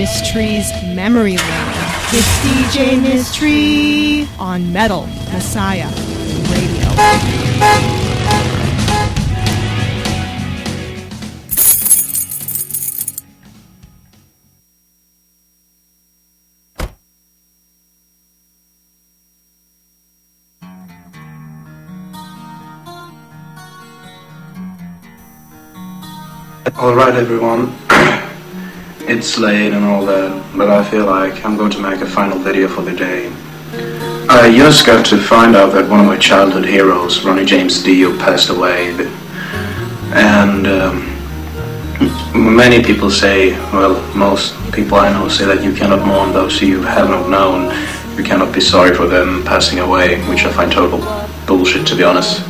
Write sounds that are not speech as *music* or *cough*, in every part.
MissTree's Memory Lane. It's DJ Mistree on Metal Messiah Radio. Alright everyone, it's late and all that, but I feel like I'm going to make a final video for the day. I just got to find out that one of my childhood heroes, Ronnie James Dio, passed away. And um, many people say, well, most people I know say that you cannot mourn those you have not known. You cannot be sorry for them passing away, which I find total bullshit to be honest.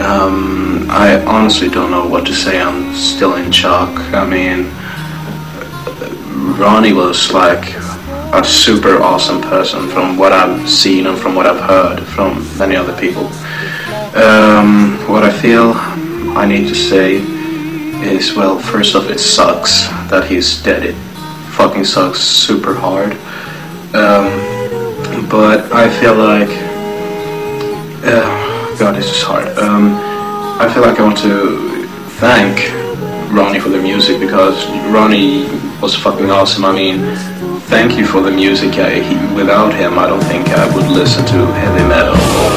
Um, I honestly don't know what to say. I'm still in shock. I mean, Ronnie was like a super awesome person from what I've seen and from what I've heard from many other people. Um, what I feel I need to say is, well, first off, it sucks that he's dead. It fucking sucks super hard. Um, but I feel like. Uh, God, this is hard. Um, I feel like I want to thank Ronnie for the music because Ronnie was fucking awesome. I mean, thank you for the music. I, he, without him, I don't think I would listen to heavy metal or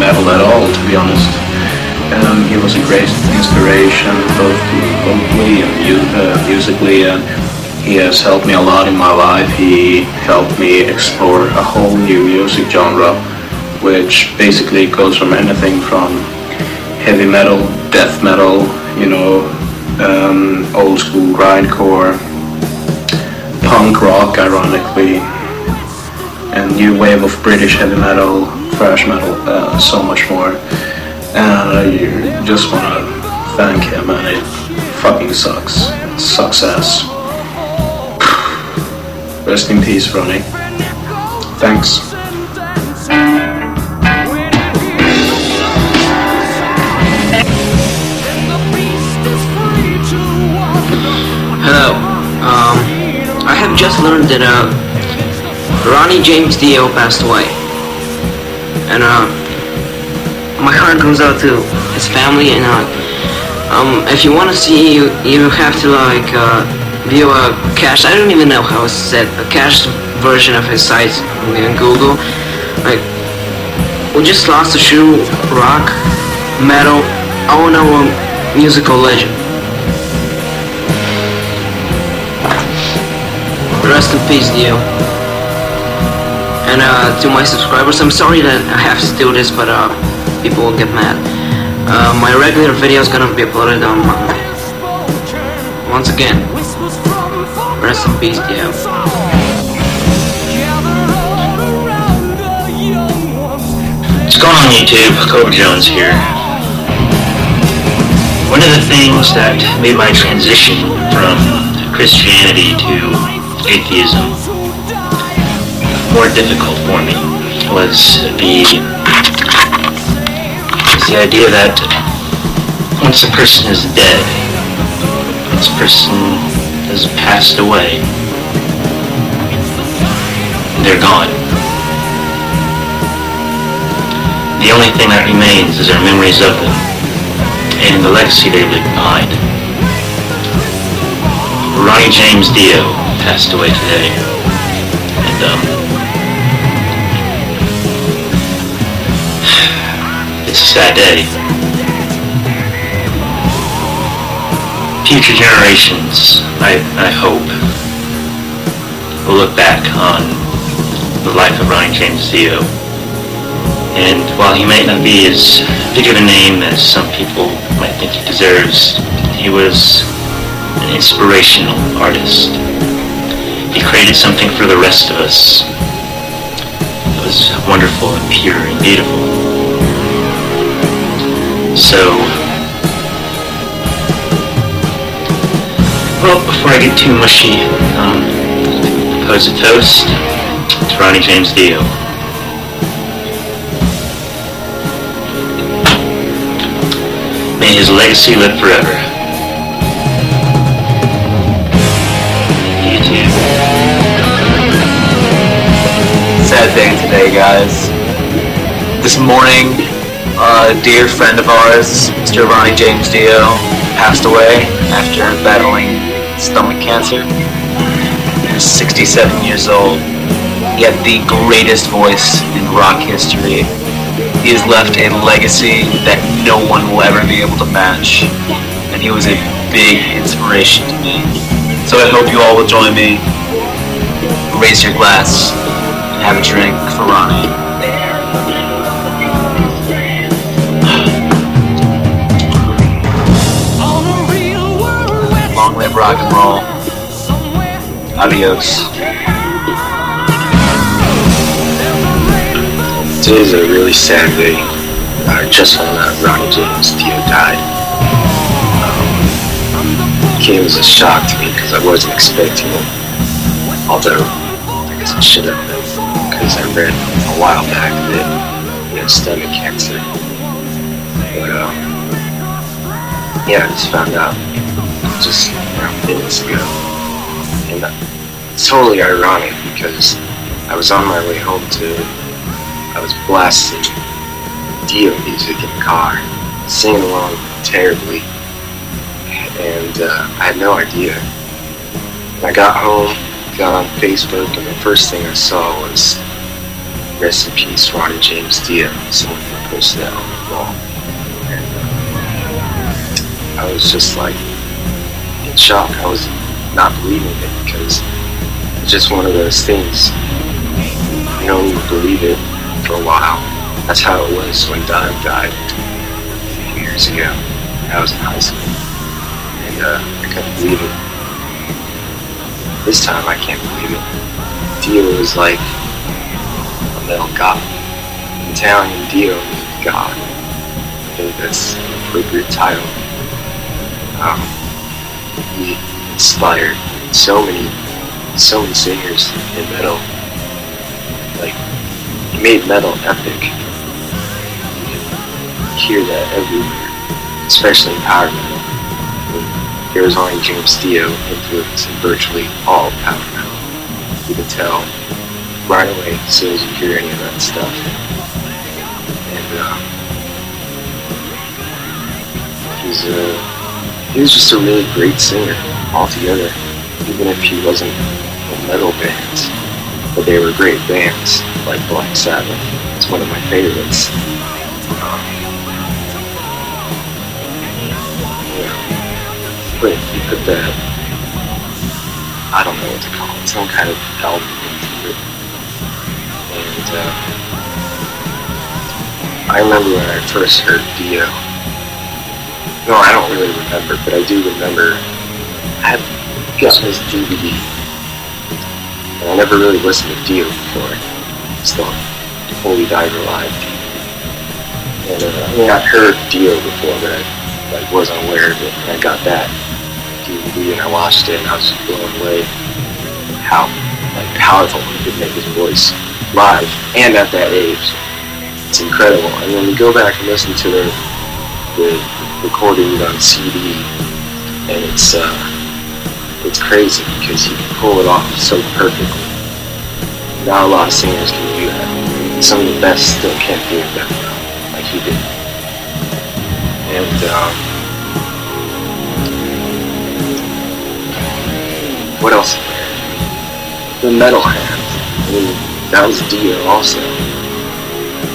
metal at all, to be honest. Um, he was a great inspiration, both vocally and mu uh, musically, and he has helped me a lot in my life. He helped me explore a whole new music genre which basically goes from anything from heavy metal, death metal, you know, um, old school grindcore, punk rock, ironically, and new wave of British heavy metal, thrash metal, uh, so much more. And I just want to thank him, and it fucking sucks. It sucks ass. *sighs* Rest in peace, Ronnie. Thanks. I have just learned that uh, Ronnie James Dio passed away, and uh, my heart goes out to his family. And uh, um, if you want to see, you you have to like uh, view a cache. I don't even know how it's said. A cache version of his site in Google. Like, we just lost a true rock, metal, no, musical legend. Rest in peace, Dio. And uh, to my subscribers, I'm sorry that I have to do this, but uh, people will get mad. Uh, my regular video is gonna be uploaded on Monday. Once again, rest in peace, Dio. What's going on YouTube? Kobe Jones here. One of the things that made my transition from Christianity to atheism more difficult for me was the was the idea that once a person is dead, once a person has passed away, they're gone. The only thing that remains is our memories of them and the legacy they leave behind. Ronnie James Dio passed away today. And, um, *sighs* it's a sad day. Future generations, I, I hope, will look back on the life of Ronnie James Dio. And while he might not be as big of a name as some people might think he deserves, he was an inspirational artist. He created something for the rest of us. It was wonderful and pure and beautiful. So, well, before I get too mushy, um, pose a toast to Ronnie James Dio. May his legacy live forever. Guys. This morning, a dear friend of ours, Mr. Ronnie James Dio, passed away after battling stomach cancer. He was 67 years old. He had the greatest voice in rock history. He has left a legacy that no one will ever be able to match. And he was a big inspiration to me. So I hope you all will join me. Raise your glass have a drink for Ronnie. Long live rock and roll. Adios. Today's a really sad day. Uh, just when uh, Ronnie James Dio died. It came as a shock to me because I wasn't expecting it. Although, I guess I should have because I read a while back that he had stomach cancer. But, uh, yeah, I just found out just around minutes ago. And uh, it's totally ironic because I was on my way home to, I was blasting Dio music in the car, singing along terribly, and uh, I had no idea. When I got home, got on Facebook, and the first thing I saw was Rest in Peace, Ronnie James Dio. Someone posted that on the wall. And uh, I was just like in shock. I was not believing it because it's just one of those things. You don't even believe it for a while. That's how it was when Dime died a few years ago. I was in high school. And uh, I couldn't believe it. This time I can't believe it. Dio was like a metal god. Italian Dio means God. I think that's an appropriate title. Um, he inspired so many, so many singers in metal. Like, he made metal epic. You can hear that everywhere, especially in power metal. Ronnie James Dio influencing virtually all power metal. You can tell right away as soon as you hear any of that stuff. And uh, he's a he was just a really great singer altogether, even if he wasn't in metal bands. But they were great bands, like Black Sabbath. It's one of my favorites. Um, But you put that, I don't know what to call it, some kind of album into it. And uh, I remember when I first heard Dio, no, I don't really remember, but I do remember I had gotten his DVD. And I never really listened to Dio before. The Holy Diver Live DVD. And uh, I mean, I'd heard Dio before, but I like, wasn't aware of it. And I got that DVD and I watched it and I was blown away how like powerful he could make his voice live and at that age. It's incredible. And then you go back and listen to the the recording on CD, and it's uh, it's crazy because he can pull it off so perfectly. Not a lot of singers can do that. Some of the best still can't do it that well, like he did. And um, what else? The metal hand. I mean, that was Dio also.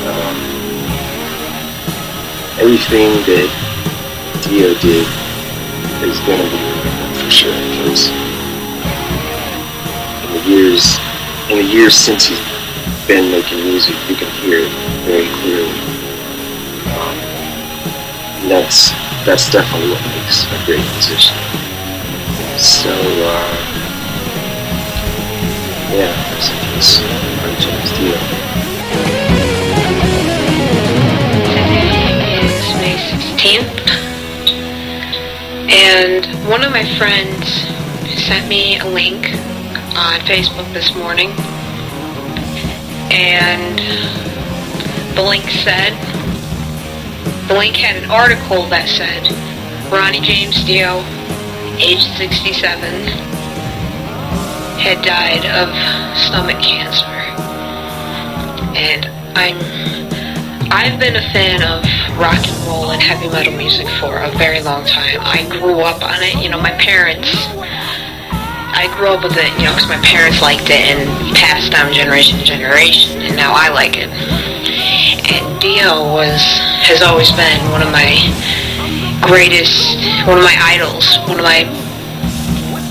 Um, everything that Dio did is gonna be for sure because in the years in the years since he's been making music you can hear it very clearly. Um, that's that's definitely what makes a great musician. So uh, yeah, James Dio. May 16th. And one of my friends sent me a link on Facebook this morning. And the link said, the link had an article that said, Ronnie James Dio, age 67, had died of stomach cancer. and I'm I've been a fan of rock and roll and heavy metal music for a very long time. I grew up on it. You know, my parents. I grew up with it, you know, because my parents liked it and passed down generation to generation, and now I like it. And Dio was has always been one of my greatest, one of my idols, one of my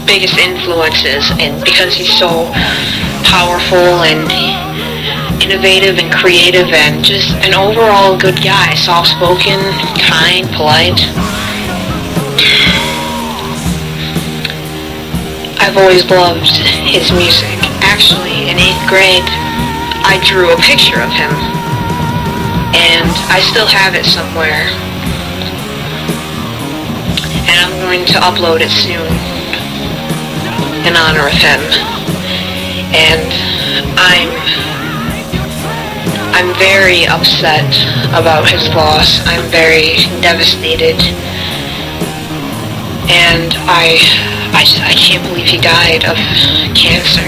biggest influences, and because he's so powerful and innovative and creative and just an overall good guy, soft-spoken, kind, polite. I've always loved his music. Actually, in 8th grade, I drew a picture of him. And I still have it somewhere. And I'm going to upload it soon in honor of him. And I'm I'm very upset about his loss. I'm very devastated. And I I I can't believe he died of cancer.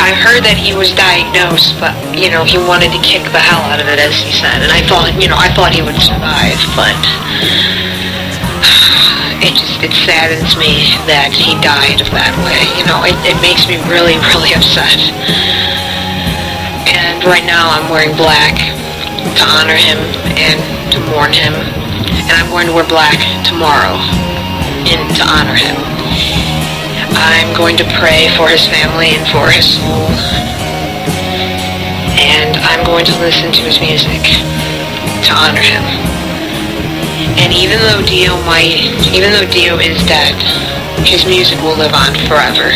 I heard that he was diagnosed, but you know, he wanted to kick the hell out of it as he said. And I thought, you know, I thought he would survive, but it saddens me that he died that way. You know, it, it makes me really, *laughs* really upset. And right now I'm wearing black to honor him and to mourn him. And I'm going to wear black tomorrow in to honor him. I'm going to pray for his family and for his soul. And I'm going to listen to his music to honor him. And even though Dio might, even though Dio is dead, his music will live on forever.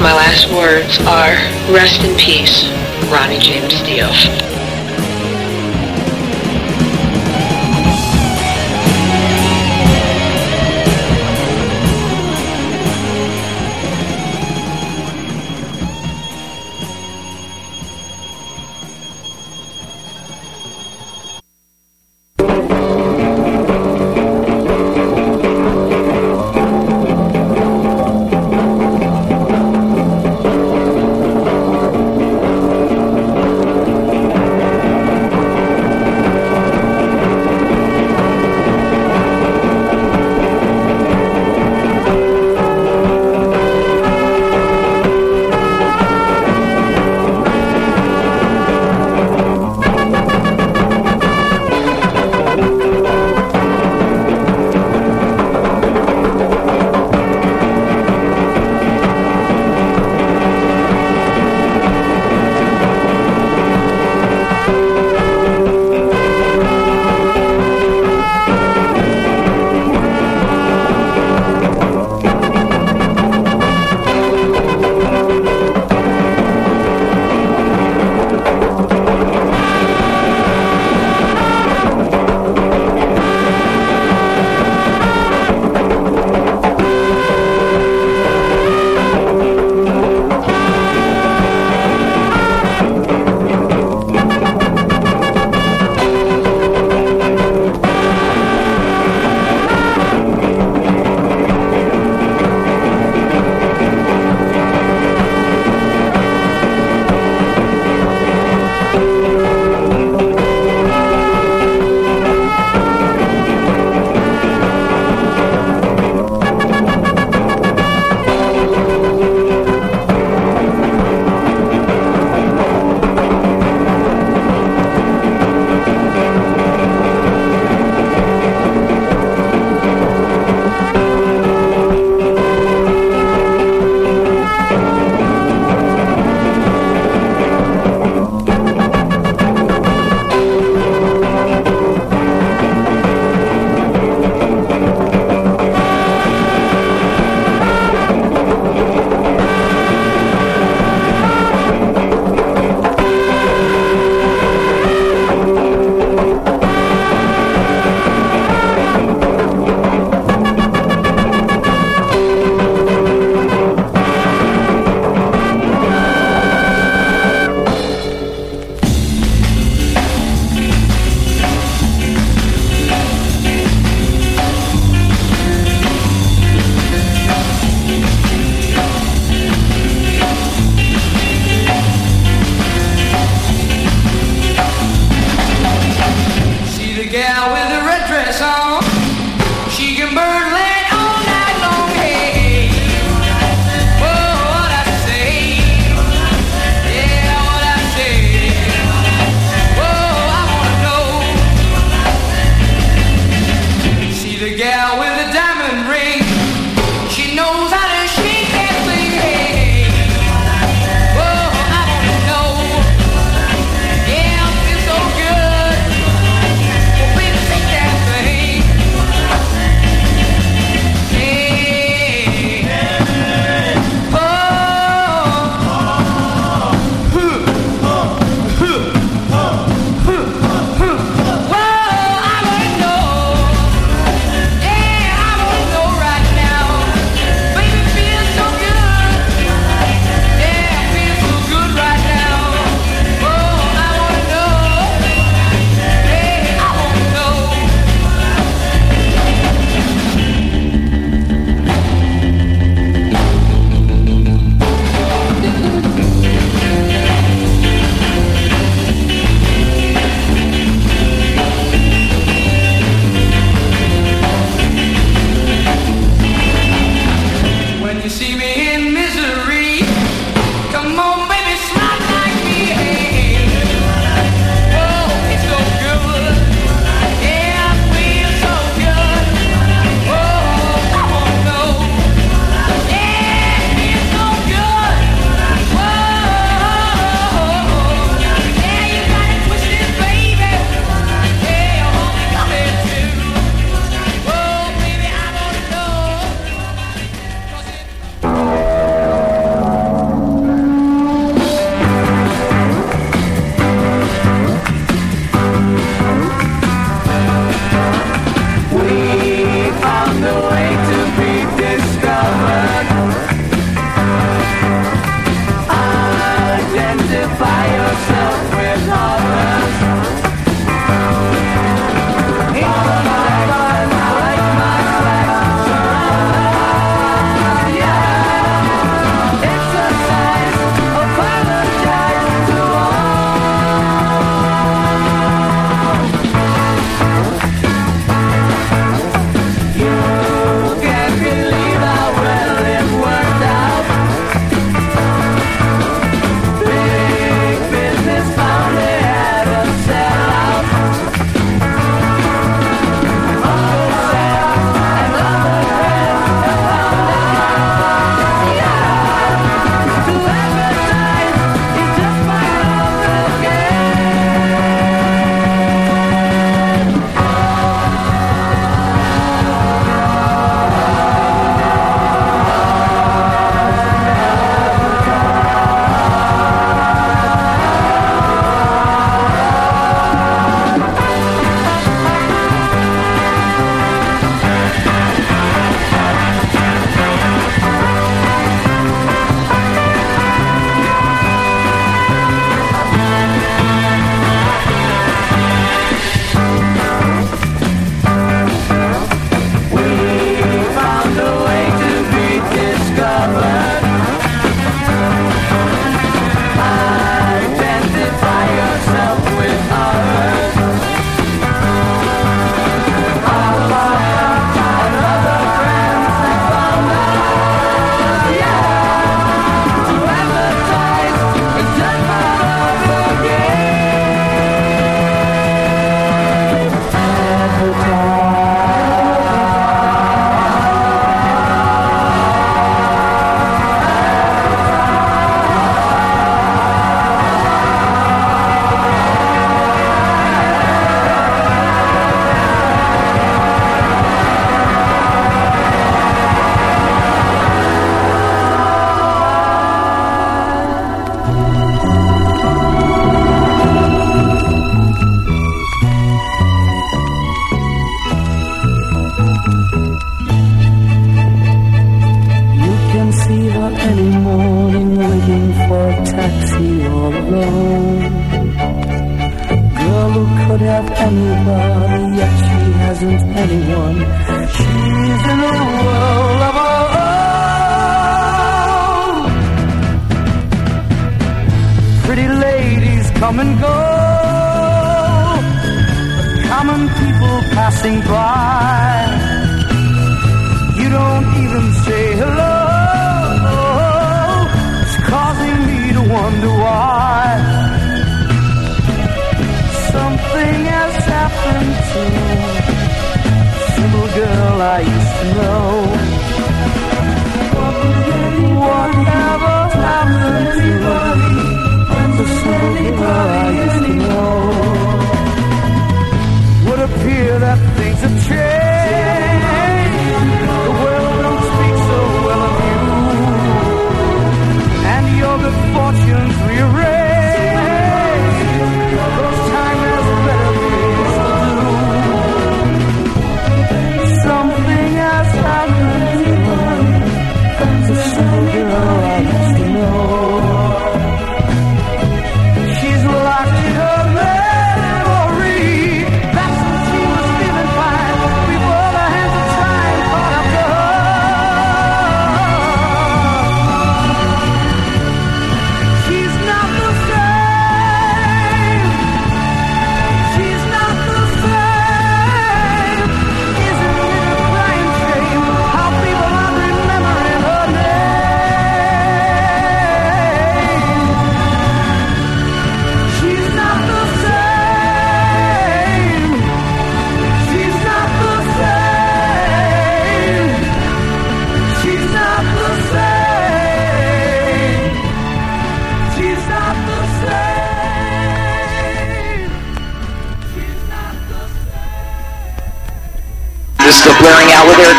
My last words are, rest in peace, Ronnie James Dio. Anybody, yet she hasn't anyone. She's in a world of her own. Pretty ladies come and go. Common people passing by. You don't even say hello. Happened simple girl I used to know. The simple girl I used to know? Would appear that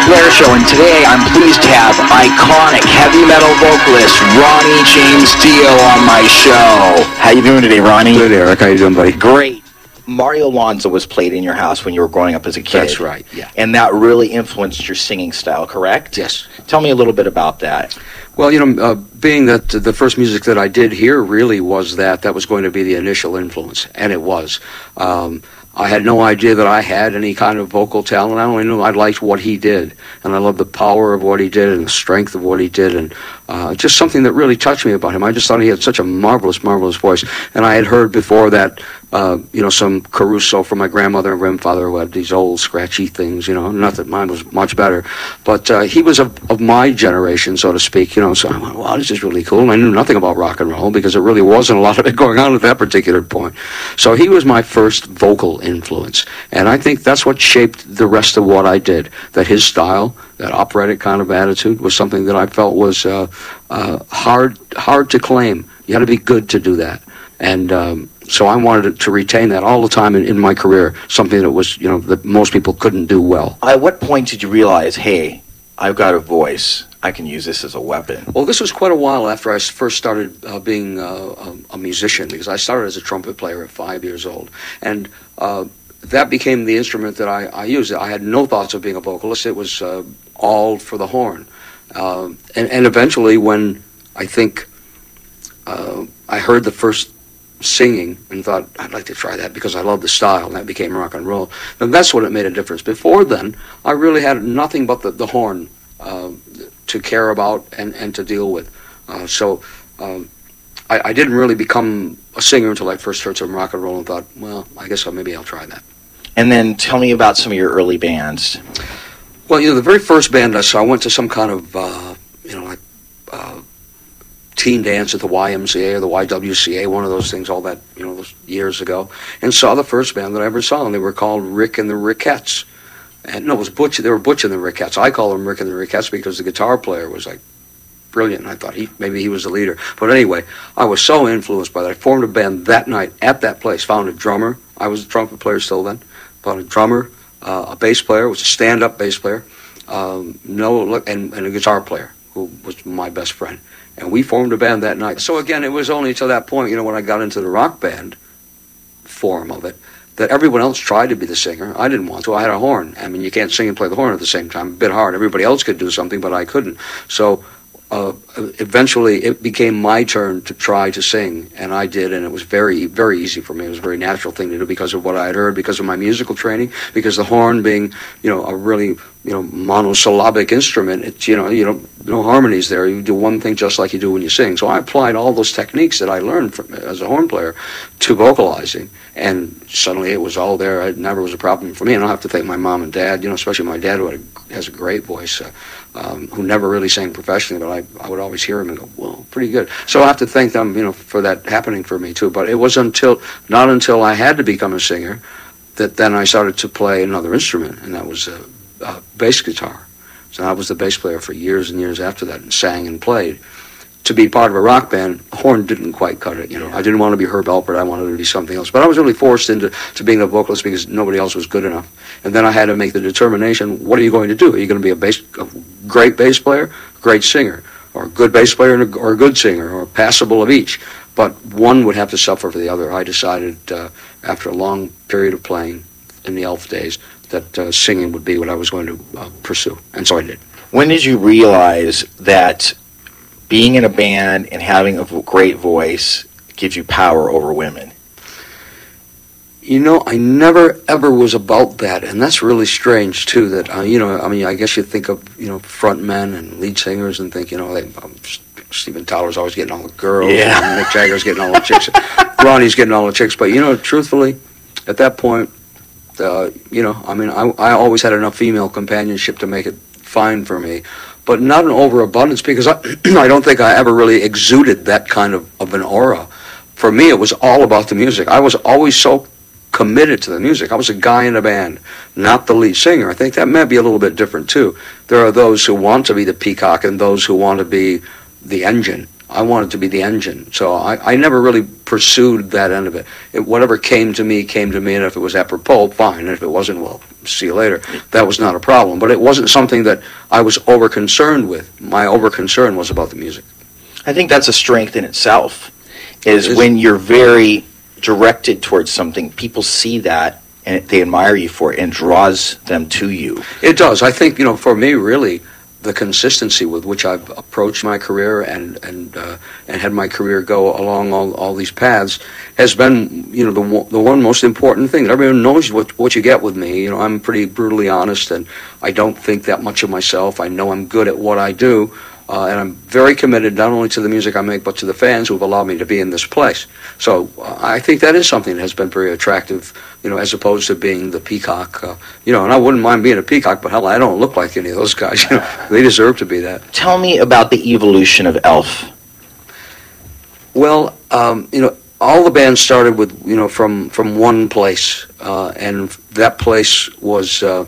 Blairing Out with Eric Blair show, and today I'm pleased to have iconic heavy metal vocalist Ronnie James Dio on my show. How you doing today, Ronnie? Good, Eric. How you doing, buddy? Great. Mario Lanza was played in your house when you were growing up as a kid. That's right, yeah. And that really influenced your singing style, correct? Yes. Tell me a little bit about that. Well, you know, uh, being that the first music that I did here really was that, that was going to be the initial influence, and it was. Um, I had no idea that I had any kind of vocal talent. I only knew I liked what he did, and I loved the power of what he did and the strength of what he did, and uh, just something that really touched me about him. I just thought he had such a marvelous, marvelous voice, and I had heard before that, uh, you know, some Caruso from my grandmother and grandfather who had these old scratchy things. You know, not that mine was much better, but uh, he was of, of my generation, so to speak. You know, so I went, wow, this is really cool. And I knew nothing about rock and roll because there really wasn't a lot of it *laughs* going on at that particular point. So he was my first vocal influence, and I think that's what shaped the rest of what I did. That his style, that operatic kind of attitude, was something that I felt was uh, uh, hard hard to claim. You had to be good to do that, and. Um, so I wanted to retain that all the time in, in my career, something that was, you know, that most people couldn't do well. At what point did you realize, hey, I've got a voice. I can use this as a weapon? Well, this was quite a while after I first started uh, being uh, a, a musician because I started as a trumpet player at five years old. And uh, that became the instrument that I, I used. I had no thoughts of being a vocalist, it was uh, all for the horn. Uh, and, and eventually, when I think uh, I heard the first singing and thought I'd like to try that because I love the style and that became rock and roll. And that's what it made a difference. Before then, I really had nothing but the, the horn uh, to care about and, and to deal with. Uh, so um, I, I didn't really become a singer until I first heard some rock and roll and thought, well, I guess I'll, maybe I'll try that. And then tell me about some of your early bands. Well, you know, the very first band I saw, I went to some kind of, uh, you know, like teen dance at the YMCA or the YWCA, one of those things, all that, you know, years ago, and saw the first band that I ever saw, and they were called Rick and the Rickettes. And no, it was Butch. They were Butch and the Rickettes. I call them Rick and the Rickettes because the guitar player was like brilliant. I thought he maybe he was the leader. But anyway, I was so influenced by that. I formed a band that night at that place. Found a drummer. I was a trumpet player still then. Found a drummer, uh, a bass player, was a stand-up bass player, um, no, and, and a guitar player who was my best friend. And we formed a band that night. So again, it was only to that point, you know, when I got into the rock band form of it, that everyone else tried to be the singer. I didn't want to. I had a horn. I mean, you can't sing and play the horn at the same time. A bit hard. Everybody else could do something, but I couldn't. So uh, eventually it became my turn to try to sing, and I did, and it was very, very easy for me. It was a very natural thing to do because of what I had heard, because of my musical training, because the horn being, you know, a really, you know, monosyllabic instrument. It's, you know, you don't no harmonies there. You do one thing just like you do when you sing. So I applied all those techniques that I learned from, as a horn player to vocalizing, and suddenly it was all there. It never was a problem for me. And I have to thank my mom and dad, you know, especially my dad who a, has a great voice. Uh, um, who never really sang professionally, but I, I would always hear him and go, well, pretty good. So I have to thank them, you know, for that happening for me too. But it was until, not until I had to become a singer, that then I started to play another instrument, and that was a, a bass guitar. So I was the bass player for years and years after that, and sang and played to be part of a rock band, horn didn't quite cut it. You know, I didn't want to be Herb Alpert. I wanted to be something else. But I was really forced into to being a vocalist because nobody else was good enough. And then I had to make the determination: what are you going to do? Are you going to be a bass, a great bass player, great singer, or a good bass player and a, or a good singer, or passable of each? But one would have to suffer for the other. I decided uh, after a long period of playing in the Elf days that uh, singing would be what I was going to uh, pursue, and so I did. When did you realize that being in a band and having a great voice gives you power over women? You know, I never ever was about that, and that's really strange too. That uh, you know, I mean, I guess you think of you know front men and lead singers and think you know, they, um, Steven Tyler's always getting all the girls, yeah. and Mick Jagger's getting all the chicks, Ronnie's getting all the chicks. But you know, truthfully, at that point, uh, you know, I mean, I I always had enough female companionship to make it fine for me but not an overabundance because I, *clears throat* I don't think I ever really exuded that kind of, of an aura. For me, it was all about the music. I was always so committed to the music. I was a guy in a band, not the lead singer. I think that may be a little bit different too. There are those who want to be the peacock and those who want to be the engine. I wanted to be the engine. So I, I never really pursued that end of it. it. Whatever came to me, came to me, and if it was apropos, fine. And if it wasn't, well, see you later. That was not a problem. But it wasn't something that I was over concerned with. My over concern was about the music. I think that's a strength in itself, is, is when you're very directed towards something, people see that and they admire you for it and draws them to you. It does. I think, you know, for me, really, the consistency with which I've approached my career and and uh, and had my career go along all, all these paths has been you know the the one most important thing. Everyone knows what what you get with me. You know I'm pretty brutally honest and I don't think that much of myself. I know I'm good at what I do. Uh, and I'm very committed not only to the music I make, but to the fans who have allowed me to be in this place. So uh, I think that is something that has been very attractive, you know, as opposed to being the peacock. Uh, you know, and I wouldn't mind being a peacock, but hell, I don't look like any of those guys. You know, *laughs* they deserve to be that. Tell me about the evolution of Elf. Well, um, you know, all the bands started with you know from from one place, uh, and that place was uh,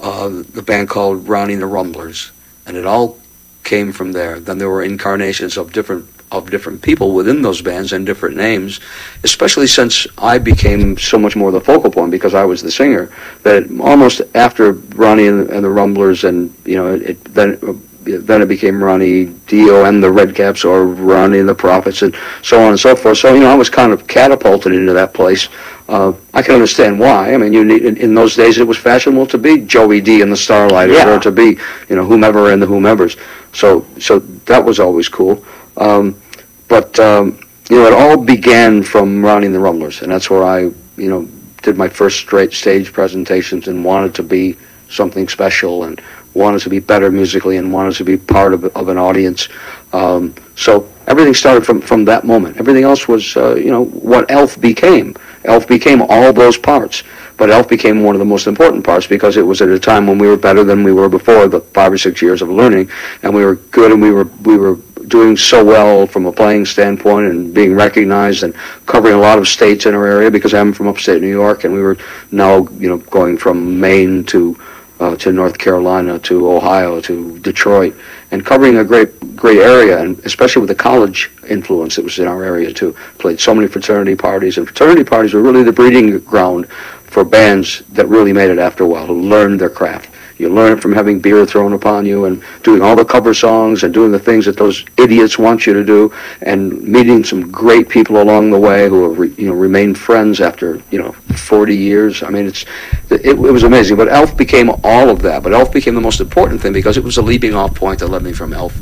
uh, the band called Ronnie and the Rumblers, and it all came from there. Then there were incarnations of different of different people within those bands and different names, especially since I became so much more the focal point because I was the singer. That almost after Ronnie and, and the Rumblers, and you know, it, it then then it became Ronnie Dio and the Redcaps, or Ronnie and the Prophets, and so on and so forth. So you know, I was kind of catapulted into that place. Uh, I can understand why. I mean, you need in, in, those days it was fashionable to be Joey Dee and the Starliters, yeah. or to be you know whomever and the whomevers. So so that was always cool. Um, but um, you know, it all began from Ronnie and the Rumblers, and that's where I you know did my first straight stage presentations and wanted to be something special and wanted to be better musically and wanted to be part of, of an audience. Um, so everything started from, from that moment. Everything else was, uh, you know, what Elf became. Elf became all those parts. But Elf became one of the most important parts because it was at a time when we were better than we were before the five or six years of learning, and we were good and we were we were doing so well from a playing standpoint and being recognized and covering a lot of states in our area because I'm from upstate New York and we were now you know going from Maine to uh, to North Carolina, to Ohio, to Detroit, and covering a great, great area, and especially with the college influence that was in our area too. Played so many fraternity parties, and fraternity parties were really the breeding ground for bands that really made it after a while, who learned their craft. You learn it from having beer thrown upon you and doing all the cover songs and doing the things that those idiots want you to do and meeting some great people along the way who have, re, you know, remained friends after, you know, 40 years. I mean, it's, it, it was amazing. But Elf became all of that. But Elf became the most important thing because it was a leaping off point that led me from Elf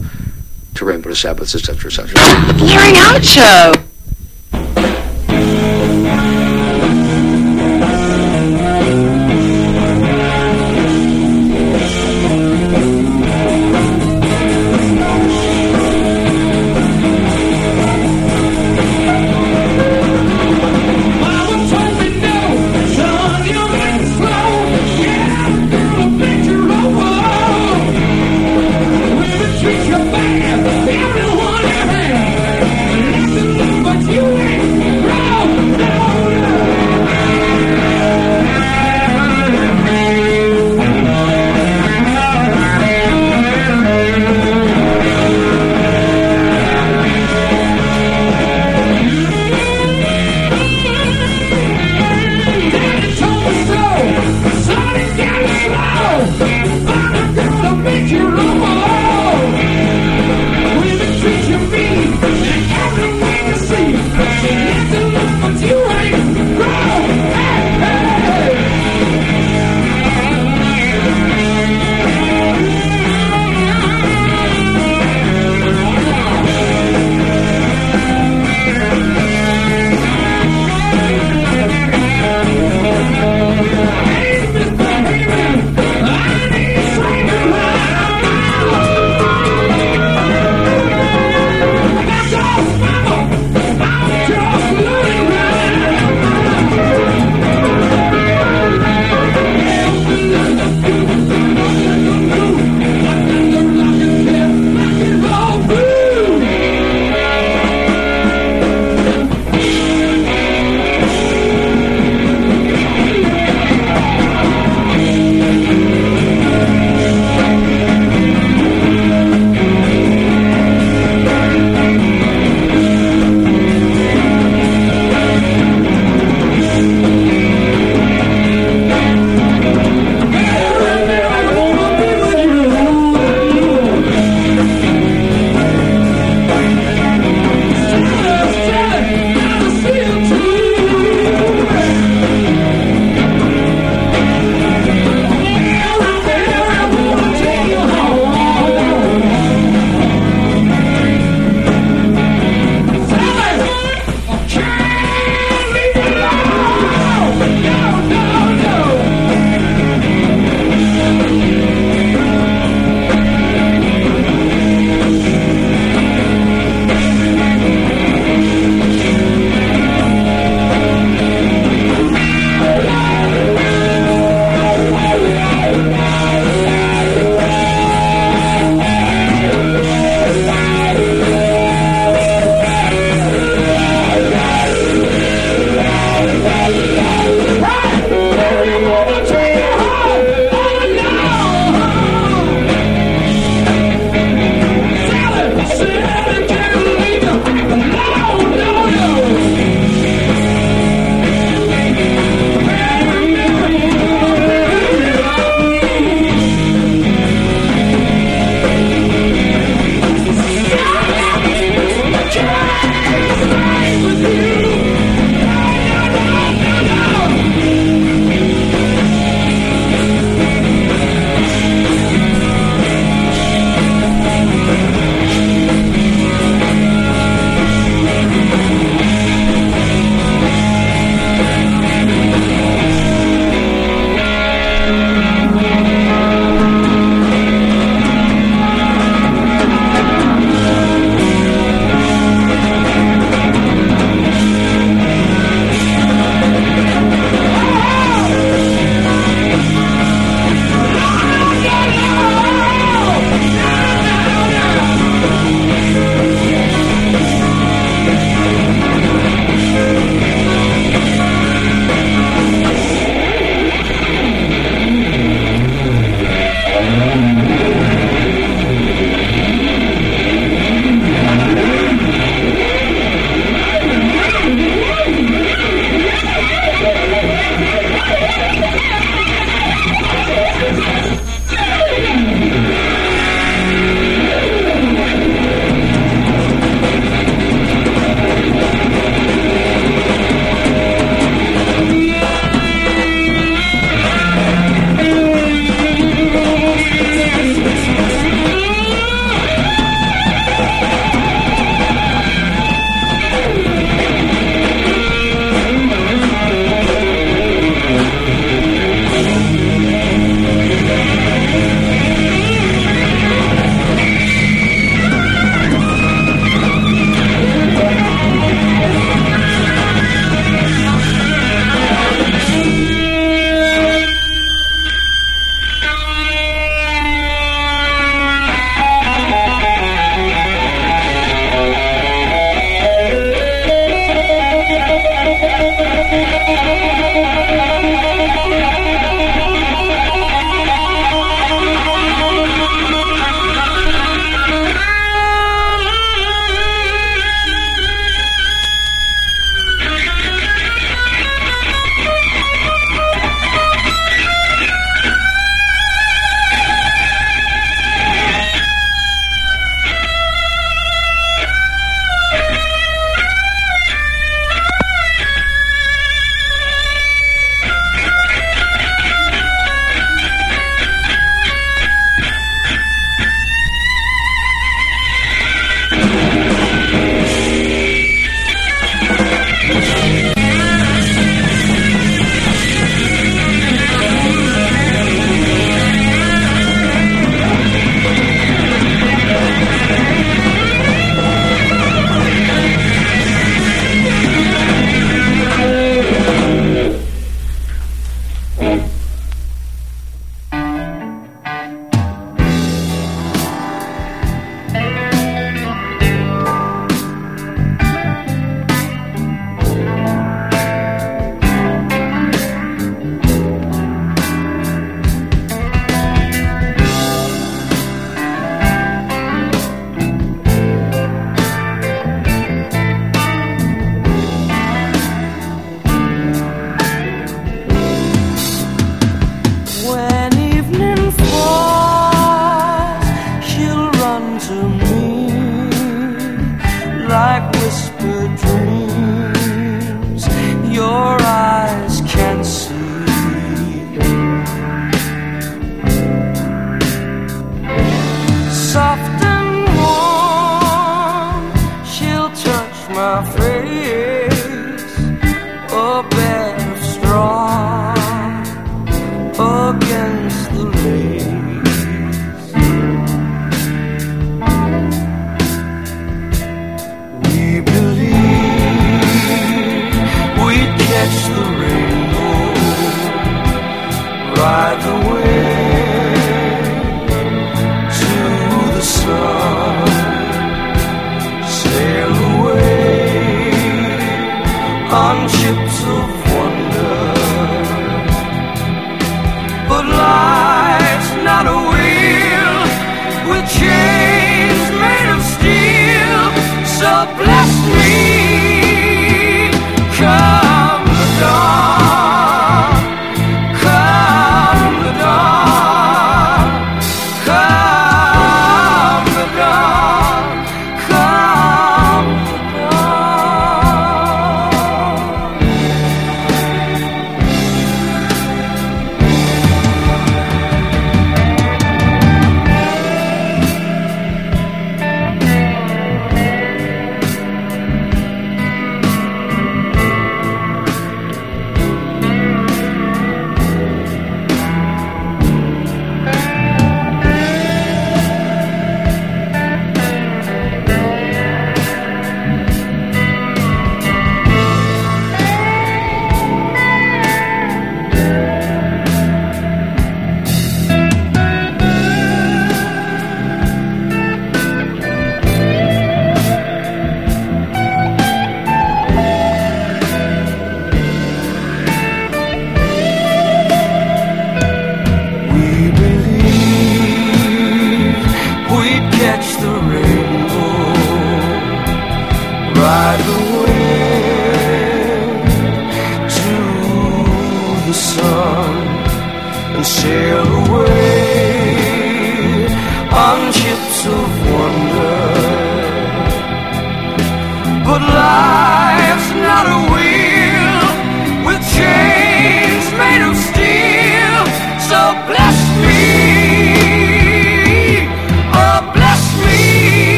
to Rainbow to Sabbath, etc., etc. Blairing Out Show.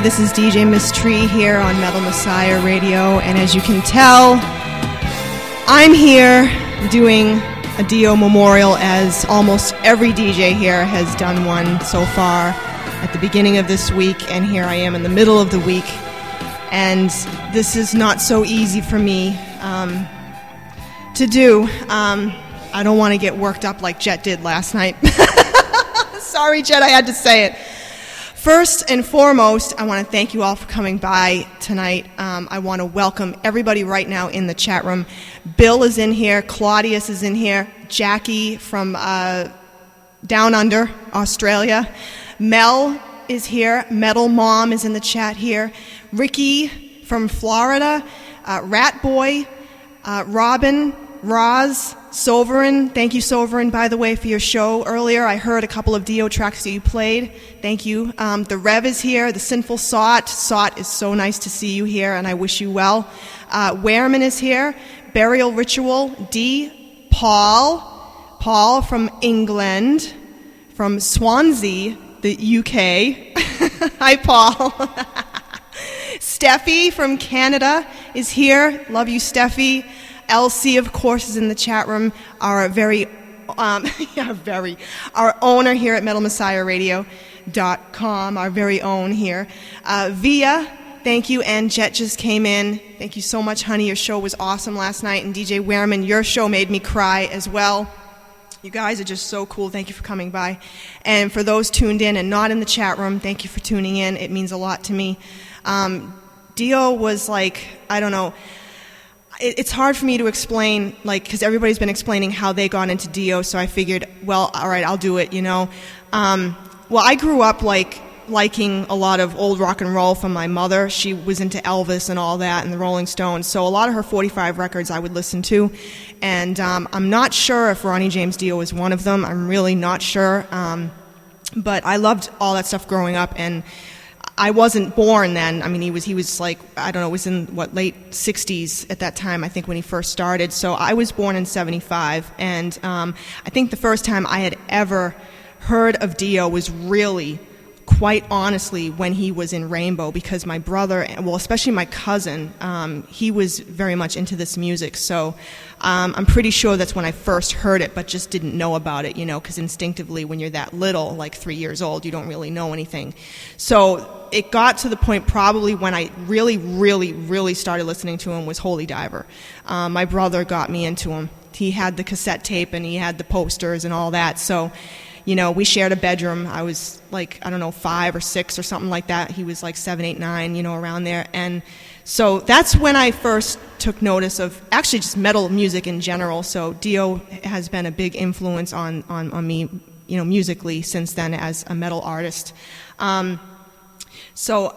This is DJ MissTree here on Metal Messiah Radio, and as you can tell, I'm here doing a Dio memorial as almost every DJ here has done one so far at the beginning of this week, and here I am in the middle of the week. And this is not so easy for me um, to do. Um, I don't want to get worked up like Jet did last night. *laughs* Sorry, Jet, I had to say it. First and foremost, I want to thank you all for coming by tonight. Um, I want to welcome everybody right now in the chat room. Bill is in here, Claudius is in here, Jackie from uh, down under Australia, Mel is here, Metal Mom is in the chat here, Ricky from Florida, uh, Rat Boy, uh, Robin, Roz, Sovereign, thank you, Sovereign, by the way, for your show earlier. I heard a couple of Dio tracks that you played. Thank you. Um, the Rev is here. The Sinful Sot. Sot is so nice to see you here, and I wish you well. Uh, Wehrman is here. Burial Ritual. D. Paul. Paul from England. From Swansea, the UK. *laughs* Hi, Paul. *laughs* Steffi from Canada is here. Love you, Steffi. Elsie, of course, is in the chat room. Our very, um, *laughs* yeah, very, our owner here at MetalMessiahRadio.com, our very own here. Uh, Via, thank you, and Jet just came in. Thank you so much, honey. Your show was awesome last night, and DJ Wehrman, your show made me cry as well. You guys are just so cool. Thank you for coming by. And for those tuned in and not in the chat room, thank you for tuning in. It means a lot to me. Um, Dio was like, I don't know, it's hard for me to explain, like, because everybody's been explaining how they got into Dio, so I figured, well, all right, I'll do it, you know. Um, well, I grew up, like, liking a lot of old rock and roll from my mother. She was into Elvis and all that and the Rolling Stones. So a lot of her 45 records I would listen to. And um, I'm not sure if Ronnie James Dio was one of them. I'm really not sure. Um, but I loved all that stuff growing up. And I wasn't born then. I mean, he was he was like I don't know, it was in what late '60s at that time. I think when he first started. So I was born in '75, and um, I think the first time I had ever heard of Dio was really quite honestly when he was in Rainbow because my brother, and well, especially my cousin, um, he was very much into this music. So um, I'm pretty sure that's when I first heard it, but just didn't know about it, you know, because instinctively when you're that little, like three years old, you don't really know anything. So it got to the point probably when I really, really, really started listening to him was Holy Diver. Um, my brother got me into him. He had the cassette tape and he had the posters and all that. So you know, we shared a bedroom. I was like, I don't know, five or six or something like that. He was like seven, eight, nine, you know, around there. And so that's when I first took notice of actually just metal music in general. So Dio has been a big influence on, on, on me, you know, musically since then as a metal artist. Um, so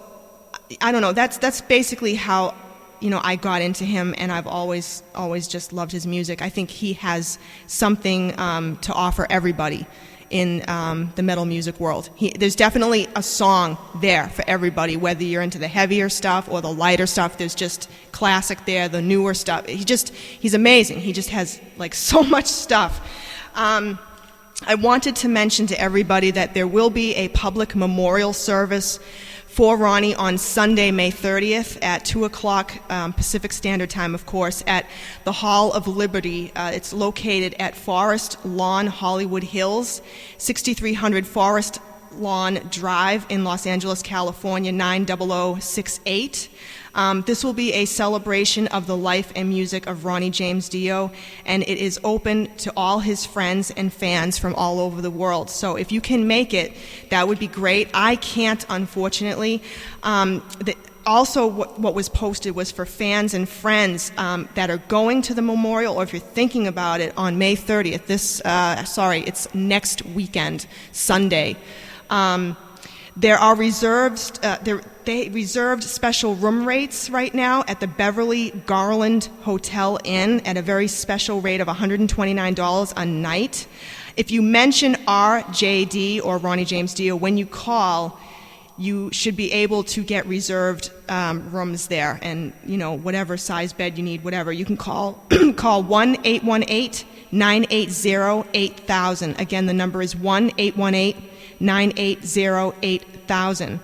I don't know. That's that's basically how you know I got into him, and I've always always just loved his music. I think he has something um, to offer everybody in um, the metal music world. He, there's definitely a song there for everybody, whether you're into the heavier stuff or the lighter stuff. There's just classic there, the newer stuff. He just he's amazing. He just has like *laughs* so much stuff. Um, I wanted to mention to everybody that there will be a public memorial service for Ronnie on Sunday, May 30th at 2 o'clock um, Pacific Standard Time, of course, at the Hall of Liberty. Uh, it's located at Forest Lawn, Hollywood Hills, 6300 Forest Lawn Drive in Los Angeles, California, 90068. Um, this will be a celebration of the life and music of Ronnie James Dio, and it is open to all his friends and fans from all over the world. So if you can make it, that would be great. I can't, unfortunately. Um, the, also, what, what, was posted was for fans and friends um, that are going to the memorial, or if you're thinking about it, on May 30th. This, uh, sorry, it's next weekend, Sunday. Um, there are reserved, uh, there, they reserved special room rates right now at the Beverly Garland Hotel Inn at a very special rate of $129 a night. If you mention RJD or Ronnie James Dio when you call, you should be able to get reserved um, rooms there, and you know whatever size bed you need, whatever you can call *clears throat* call one eight one eight nine eight zero eight thousand. Again, the number is one eight one eight 980 8000.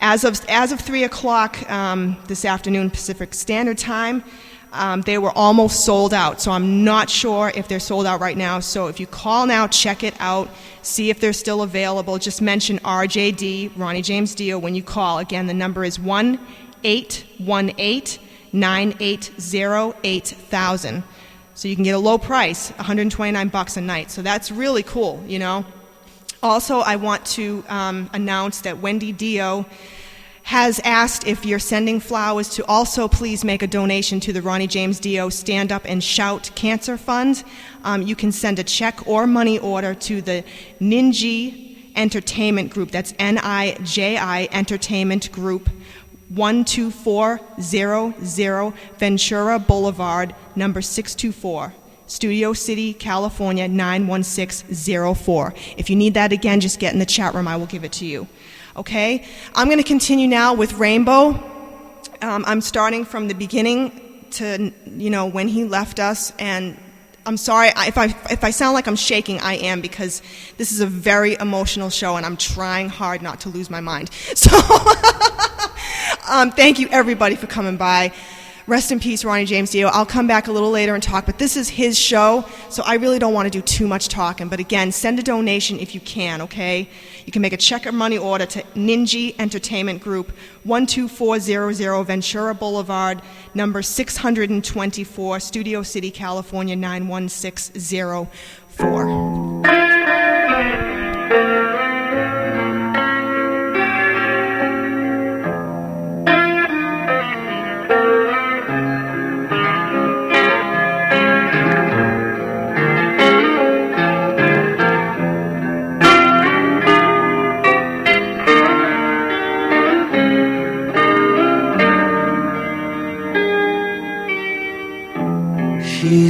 As of, as of 3 o'clock um, this afternoon, Pacific Standard Time, um, they were almost sold out. So I'm not sure if they're sold out right now. So if you call now, check it out, see if they're still available. Just mention RJD, Ronnie James Dio, when you call. Again, the number is 1 818 980 8000. So you can get a low price, 129 bucks a night. So that's really cool, you know. Also, I want to um, announce that Wendy Dio has asked if you're sending flowers to also please make a donation to the Ronnie James Dio Stand Up and Shout Cancer Fund. Um, you can send a check or money order to the Niji Entertainment Group. That's N I J I Entertainment Group. 12400 Ventura Boulevard, number 624. Studio City, California 91604. If you need that again, just get in the chat room. I will give it to you. Okay? I'm going to continue now with Rainbow. Um, I'm starting from the beginning to, you know, when he left us. And I'm sorry if I, if I sound like I'm shaking, I am because this is a very emotional show and I'm trying hard not to lose my mind. *laughs* So, *laughs* um, thank you everybody for coming by. Rest in peace, Ronnie James Dio. I'll come back a little later and talk, but this is his show, so I really don't want to do too much talking. But again, send a donation if you can, okay? You can make a check or money order to Niji Entertainment Group, 12400 Ventura Boulevard, number 624, Studio City, California, 91604.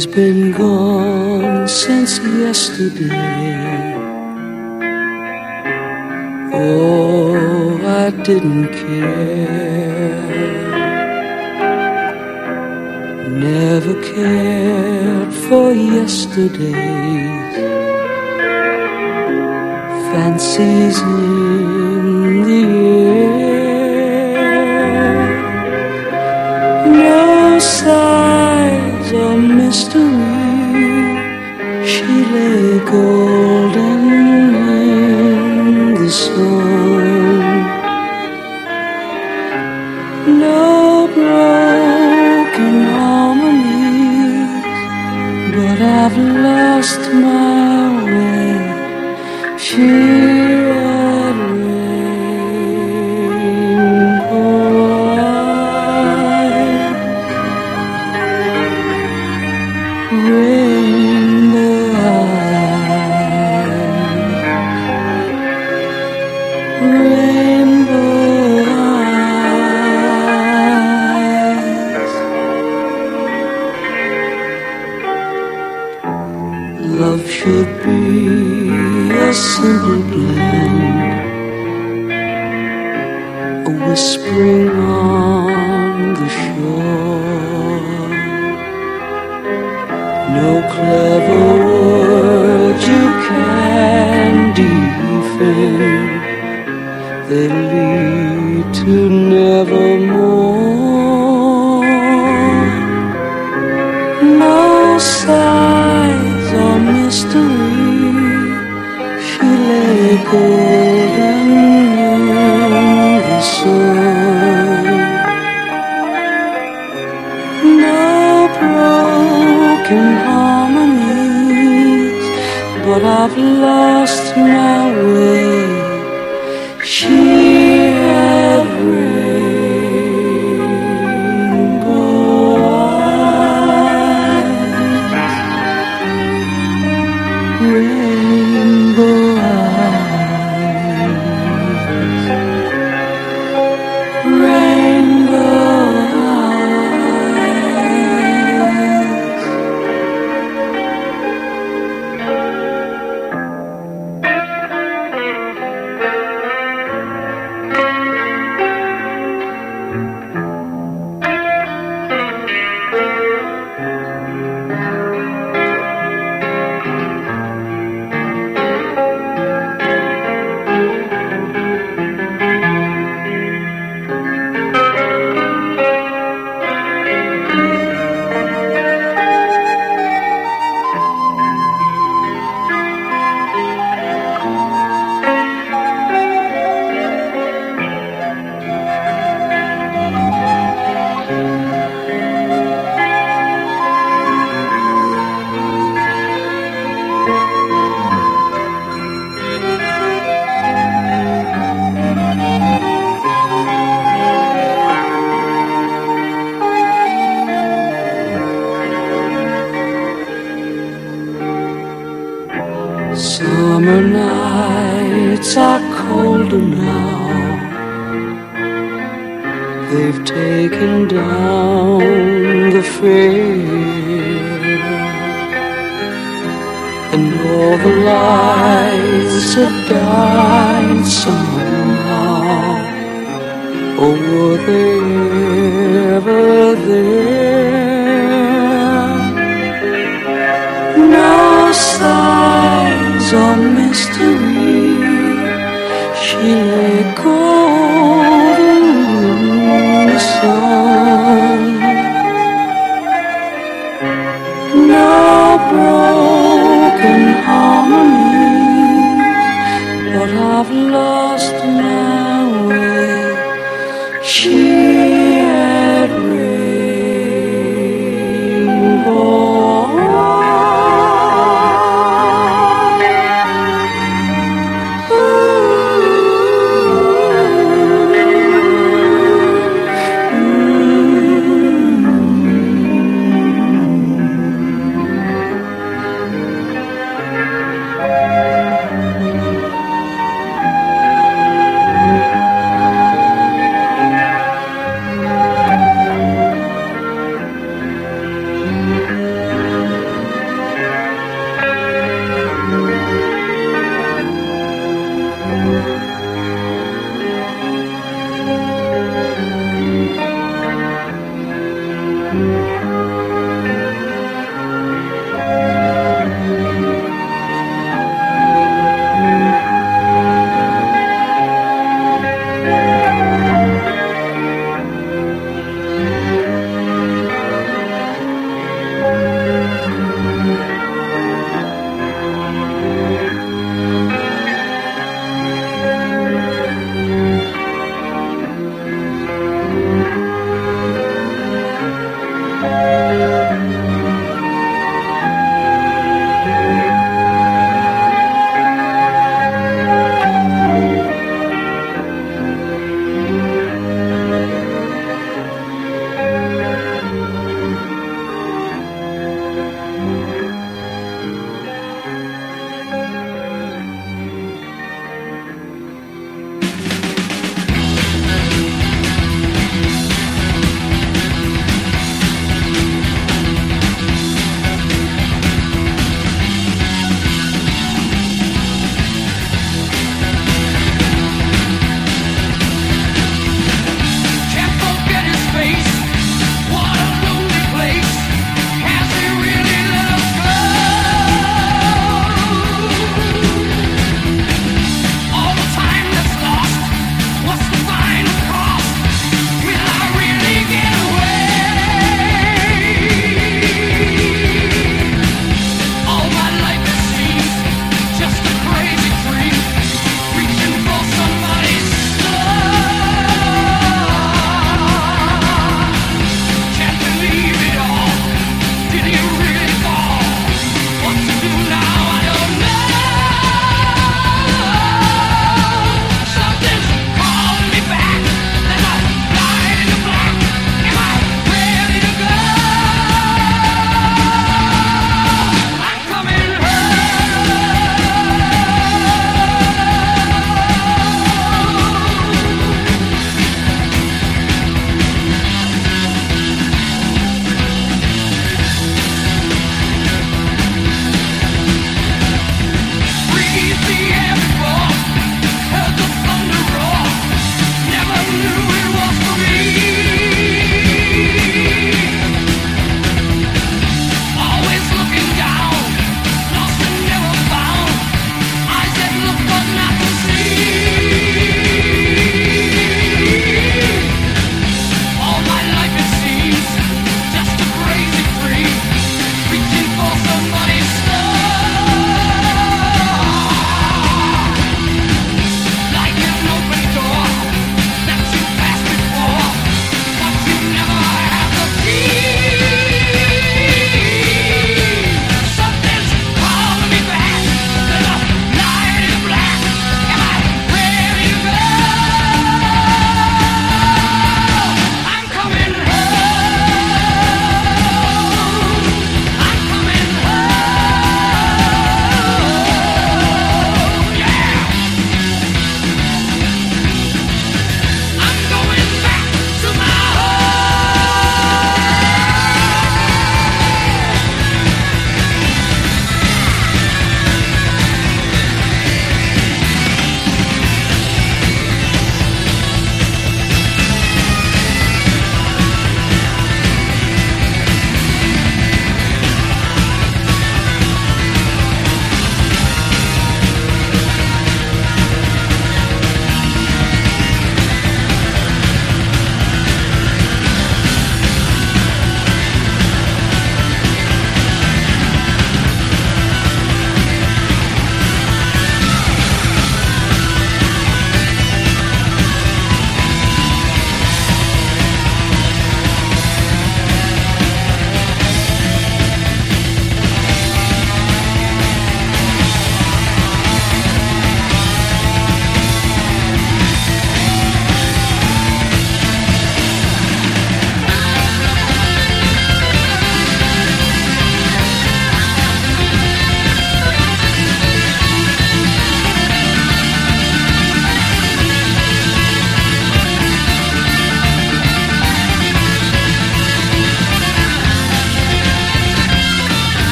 She's been gone since yesterday. Oh, I didn't care. Never cared for yesterday's fancies or mystery. She lay golden in the sun. No broken harmonies, but I've lost my way. She defend. They lead to nevermore. No sighs or mystery. She lay golden in the sun. No broken harmonies, but I've lost my way.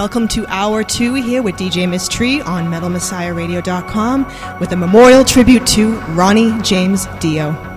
Welcome to hour two here with DJ MissTree on MetalMessiahRadio.com with a memorial tribute to Ronnie James Dio.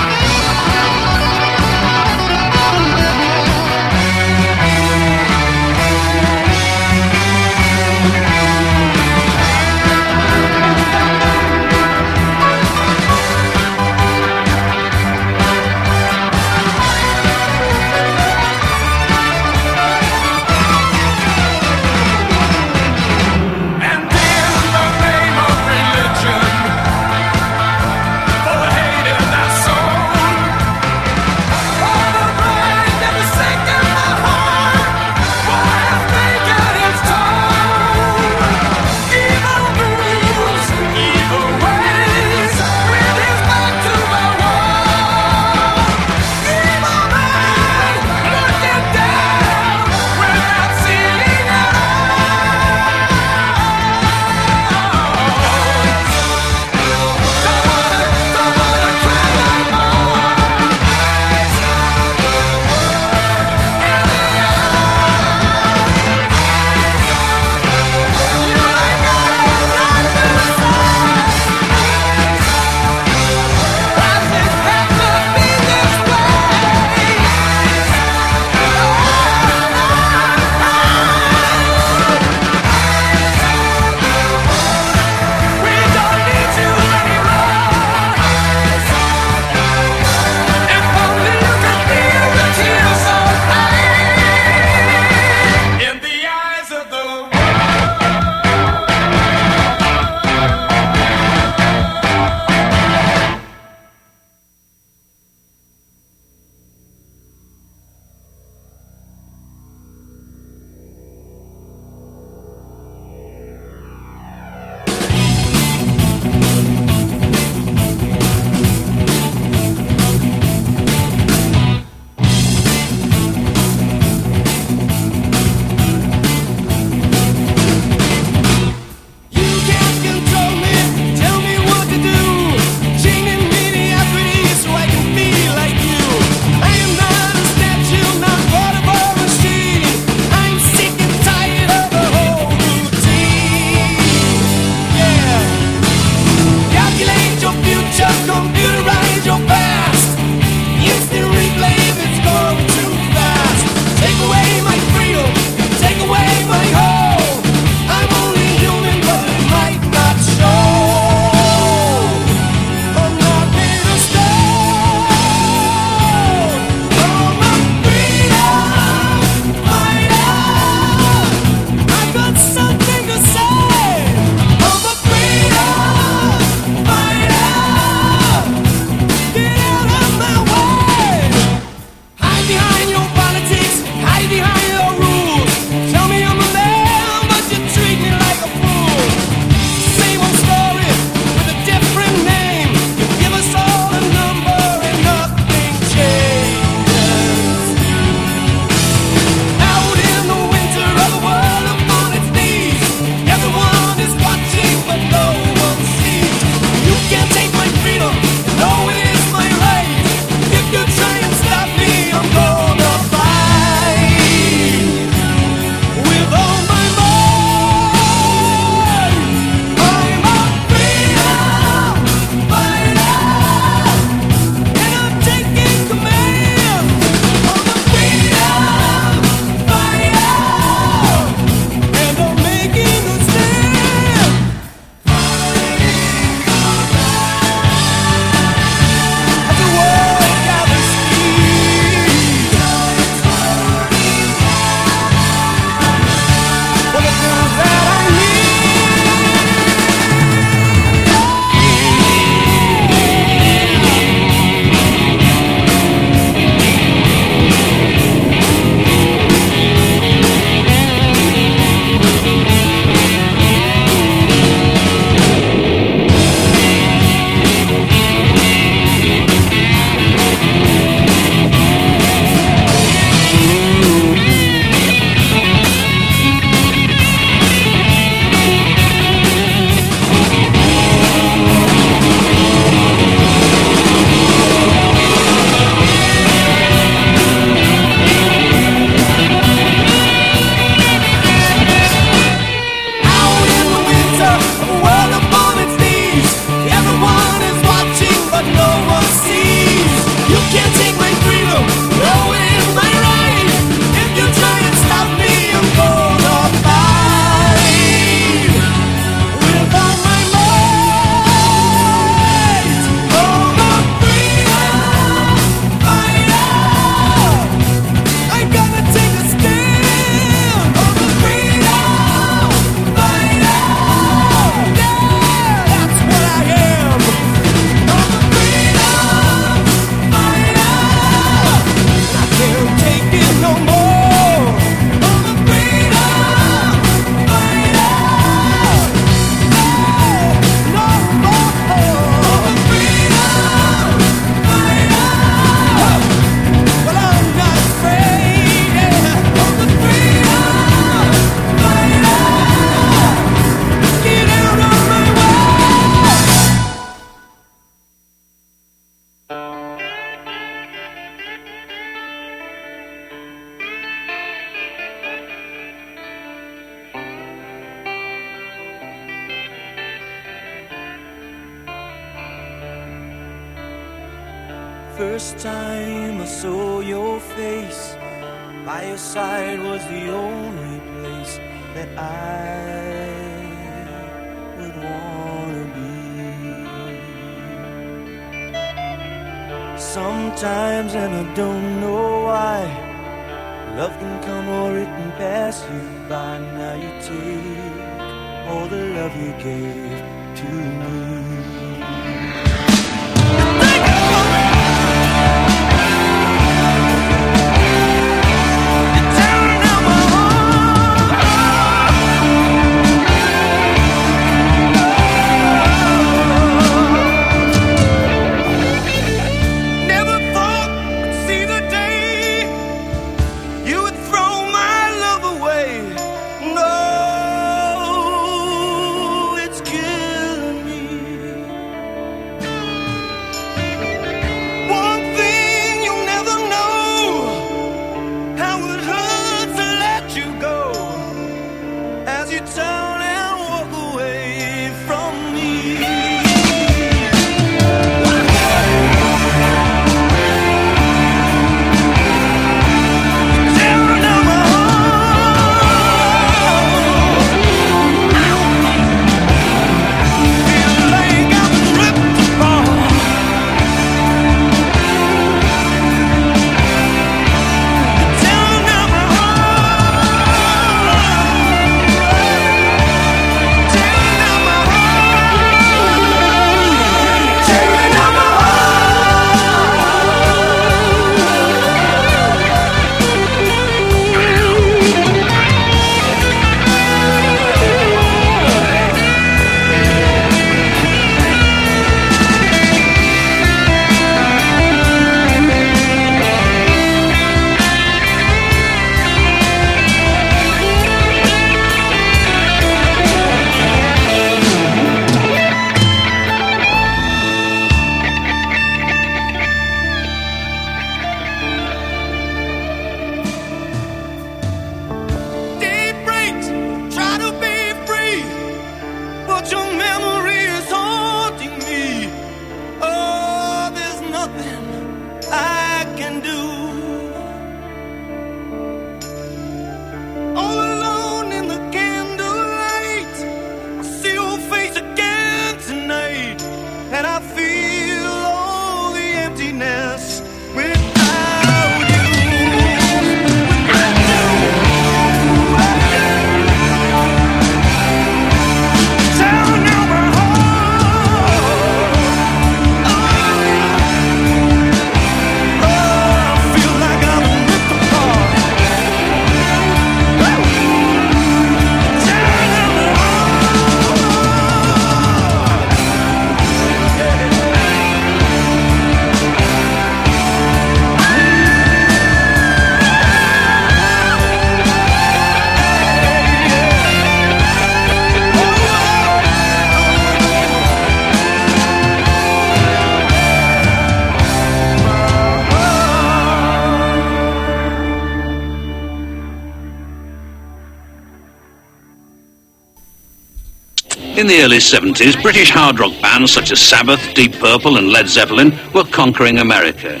In the early 70s, British hard rock bands such as Sabbath, Deep Purple, and Led Zeppelin were conquering America.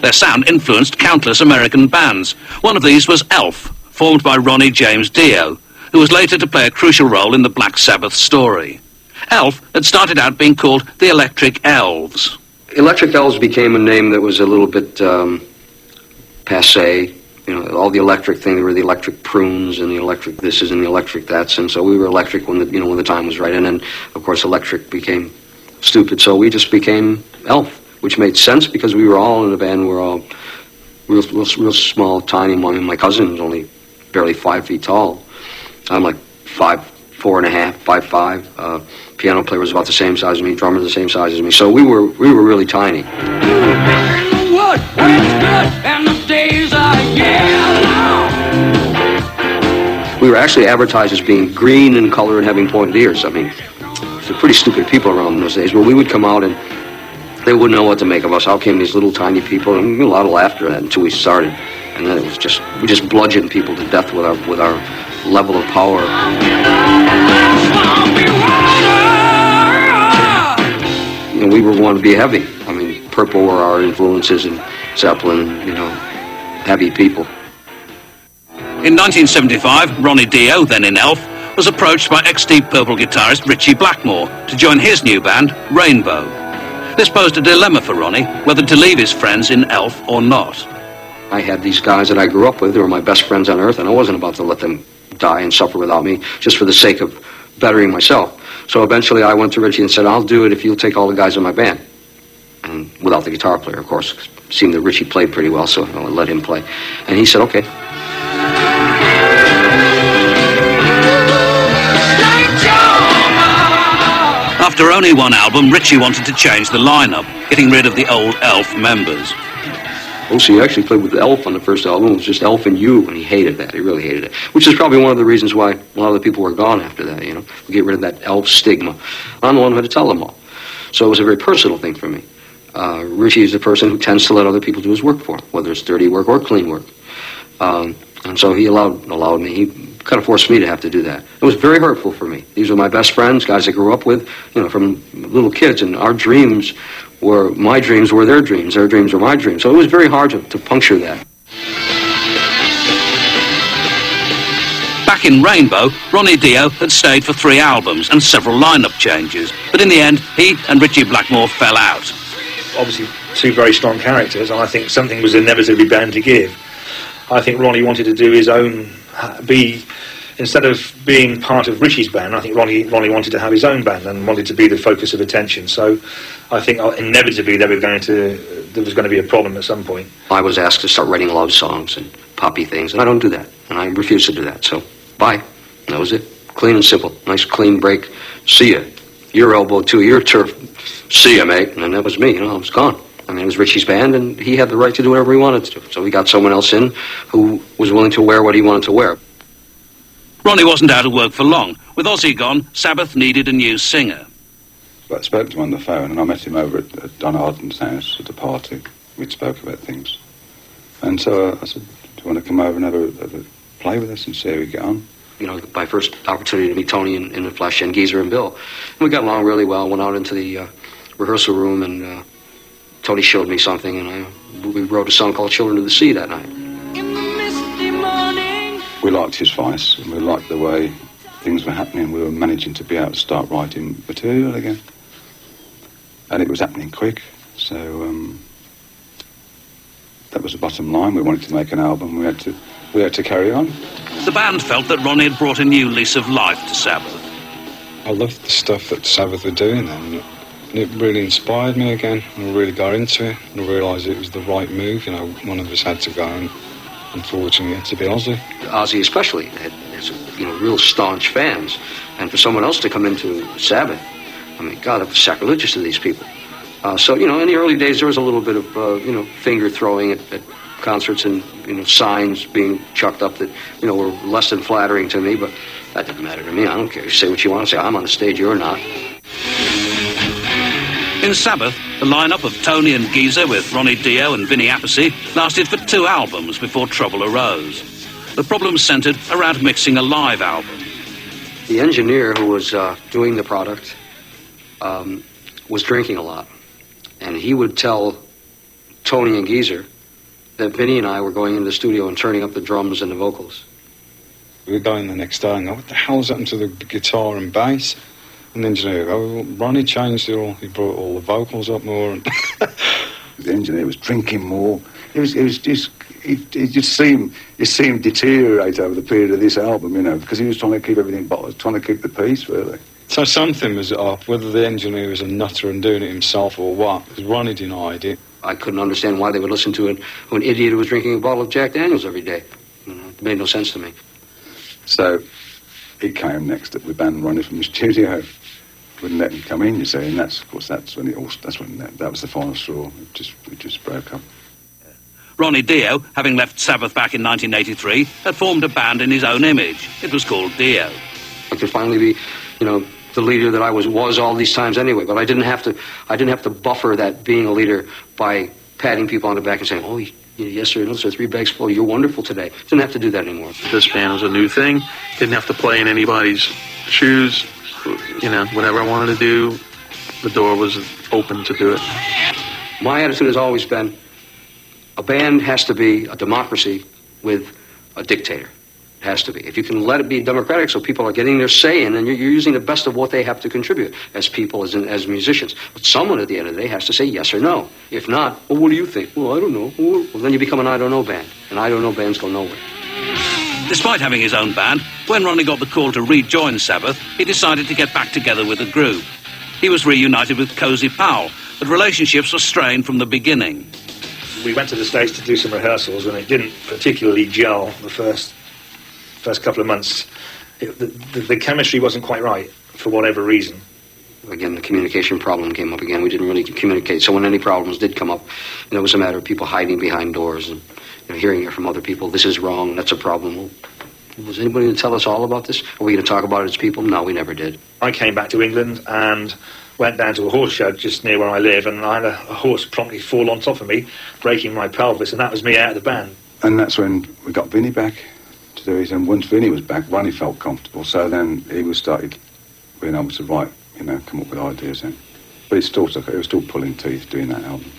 Their sound influenced countless American bands. One of these was Elf, formed by Ronnie James Dio, who was later to play a crucial role in the Black Sabbath story. Elf had started out being called the Electric Elves. Electric Elves became a name that was a little bit um, passe. You know, all the electric thing. There were the electric prunes and the electric this is and the electric that's, and so we were electric when the you know when the time was right. And then of course electric became stupid, so we just became Elf, which made sense because we were all in the band. We were all real, real, real small, tiny. Mean, my cousin was only barely five feet tall. I'm like five, four and a half, five five. Uh, piano player was about the same size as me. Drummer the same size as me. So we were we were really tiny. Where it's good and the days are yellow. We were actually advertised as being green in color and having pointed ears. I mean, they're pretty stupid people around those days. But we would come out and they wouldn't know what to make of us. How came these little tiny people? And a lot of laughter until we started. And then it was just we just bludgeoned people to death with our with our level of power. Know, we were wanting to be heavy. I mean, Purple were our influences, and Zeppelin, you know, heavy people. In 1975, Ronnie Dio, then in Elf, was approached by ex-Deep Purple guitarist Ritchie Blackmore to join his new band, Rainbow. This posed a dilemma for Ronnie, whether to leave his friends in Elf or not. I had these guys that I grew up with who were my best friends on earth, and I wasn't about to let them die and suffer without me just for the sake of bettering myself. So eventually I went to Ritchie and said, I'll do it if you'll take all the guys in my band. And without the guitar player, of course. It seemed that Ritchie played pretty well, so I let him play. And he said, okay. After only one album, Ritchie wanted to change the lineup, getting rid of the old Elf members. Oh, so he actually played with Elf on the first album. It was just Elf and you, and he hated that. He really hated it. Which is probably one of the reasons why a lot of the people were gone after that, you know. We get rid of that Elf stigma. I'm the one who had to tell them all. So it was a very personal thing for me. Uh, Ritchie is the person who tends to let other people do his work for him, whether it's dirty work or clean work. Um, and so he allowed allowed me. He kind of forced me to have to do that. It was very hurtful for me. These were my best friends, guys I grew up with, you know, from little kids, and our dreams were my dreams were their dreams. Their dreams were my dreams. So it was very hard to, to puncture that. Back in Rainbow, Ronnie Dio had stayed for three albums and several lineup changes, but in the end, he and Ritchie Blackmore fell out. Obviously, two very strong characters, and I think something was inevitably bound to give. I think Ronnie wanted to do his own, be instead of being part of Ritchie's band, I think Ronnie Ronnie wanted to have his own band and wanted to be the focus of attention. So, I think uh, inevitably there were going to there was going to be a problem at some point. I was asked to start writing love songs and poppy things, and I don't do that, and I refuse to do that. So, bye. That was it. Clean and simple. Nice clean break. See ya. Your elbow too. Your turf. See ya, mate. And that was me. You know, I was gone. I mean, it was Ritchie's band, and he had the right to do whatever he wanted to do. So we got someone else in who was willing to wear what he wanted to wear. Ronnie wasn't out of work for long. With Ozzy gone, Sabbath needed a new singer. I spoke to him on the phone, and I met him over at, at Don Arden's house at a party. We'd spoke about things. And so uh, I said, do you want to come over and have a, have a play with us and see how we get on? You know, my first opportunity to meet Tony in, in the flesh and Geezer and Bill. And we got along really well. Went out into the uh, rehearsal room, and uh, Tony showed me something, and I, we wrote a song called Children of the Sea that night. We liked his voice, and we liked the way things were happening. We were managing to be able to start writing material again. And it was happening quick, so um, that was the bottom line. We wanted to make an album. We had to, we had to carry on. The band felt that Ronnie had brought a new lease of life to Sabbath. I loved the stuff that Sabbath were doing then. It really inspired me again. I really got into it and realised it was the right move. You know, one of us had to go and unfortunately had to be Ozzy. Ozzy especially had, has you know real staunch fans, and for someone else to come into Sabbath, I mean, God, it was sacrilegious to these people. Uh, so you know, in the early days, there was a little bit of uh, you know finger throwing at, at concerts and you know signs being chucked up that you know were less than flattering to me, but that didn't matter to me. I don't care. You say what you want to say. I'm on the stage. You're not. In Sabbath, the lineup of Tony and Geezer with Ronnie Dio and Vinny Appice lasted for two albums before trouble arose. The problems centered around mixing a live album. The engineer who was uh, doing the product um, was drinking a lot, and he would tell Tony and Geezer that Vinny and I were going into the studio and turning up the drums and the vocals. We were going the next day and go, what the hell's happened to the guitar and bass? And the engineer go, oh, Ronnie changed it all. He brought all the vocals up more. And the engineer was drinking more. It was, it was just, it, it just seemed, it seemed deteriorate over the period of this album, you know, because he was trying to keep everything, bottled, trying to keep the peace, really. So something was off, whether the engineer was a nutter and doing it himself or what, because Ronnie denied it. I couldn't understand why they would listen to an, an idiot who was drinking a bottle of Jack Daniels every day. You know, it made no sense to me. So he came next that we banned Ronnie from the studio. Wouldn't let him come in, you see, and that's of course that's when it all that's when that, that was the final straw. It just it just broke up. Ronnie Dio, having left Sabbath back in 1983, had formed a band in his own image. It was called Dio. I could finally be, you know, the leader that I was was all these times anyway. But I didn't have to I didn't have to buffer that being a leader by patting people on the back and saying, "Oh, yes sir, no sir, three bags full. You're wonderful today." Didn't have to do that anymore. This band was a new thing. Didn't have to play in anybody's shoes. You know, whatever I wanted to do, the door was open to do it. My attitude has always been a band has to be a democracy with a dictator. It has to be. If you can let it be democratic so people are getting their say in, then you're, you're using the best of what they have to contribute as people, as, as musicians. But someone at the end of the day has to say yes or no. If not, well, what do you think? Well, I don't know. Well then you become an I don't know band. And I don't know bands go nowhere. Despite having his own band, when Ronnie got the call to rejoin Sabbath, he decided to get back together with the group. He was reunited with Cozy Powell, but relationships were strained from the beginning. We went to the States to do some rehearsals and it didn't particularly gel the first first couple of months. It, the, the, the chemistry wasn't quite right for whatever reason. Again, the communication problem came up again. We didn't really communicate. So when any problems did come up, you know, it was a matter of people hiding behind doors and you know, hearing it from other people. This is wrong. That's a problem. Was anybody going to tell us all about this? Are we going to talk about it as people? No, we never did. I came back to England and went down to a horse shed just near where I live, and I had a, a horse promptly fall on top of me, breaking my pelvis, and that was me out of the band. And that's when we got Vinny back to do it. And once Vinny was back, Ronnie felt comfortable. So then he was started being able to write, you know, come up with ideas then. But it still took, it was still pulling teeth doing that album.